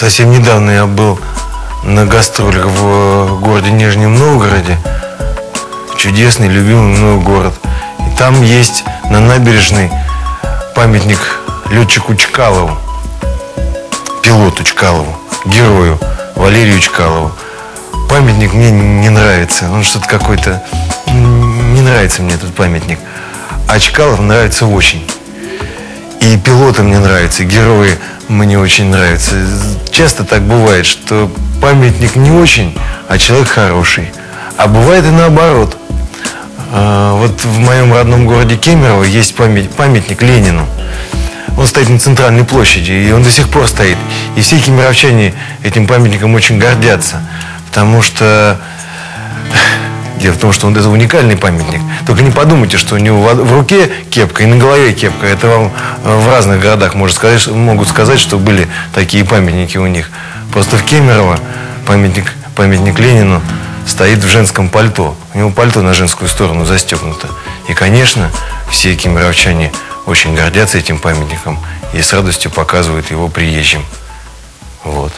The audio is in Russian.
совсем недавно я был на гастролях в э, городе Нижнем Новгороде. Чудесный, любимый мной город. И там есть на набережной памятник летчику Чкалову, пилоту Чкалову, герою Валерию Чкалову. Памятник мне не нравится. Он что-то какой-то... Не нравится мне этот памятник. А Чкалов нравится очень. И пилоты мне нравятся, герои мне очень нравятся. Часто так бывает, что памятник не очень, а человек хороший. А бывает и наоборот. А, Вот в моем родном городе Кемерово есть память- памятник Ленину. Он стоит на центральной площади, и он до сих пор стоит. И все кемеровчане этим памятником очень гордятся. Потому что Дело в том, что он это уникальный памятник. Только не подумайте, что у него в руке кепка и на голове кепка. Это вам э, в разных городах может сказать, могут сказать, что были такие памятники у них. Просто в Кемерово памятник, памятник Ленину стоит в женском пальто. У него пальто на женскую сторону застегнуто. И, конечно, все кемеровчане очень гордятся этим памятником и с радостью показывают его приезжим. Вот.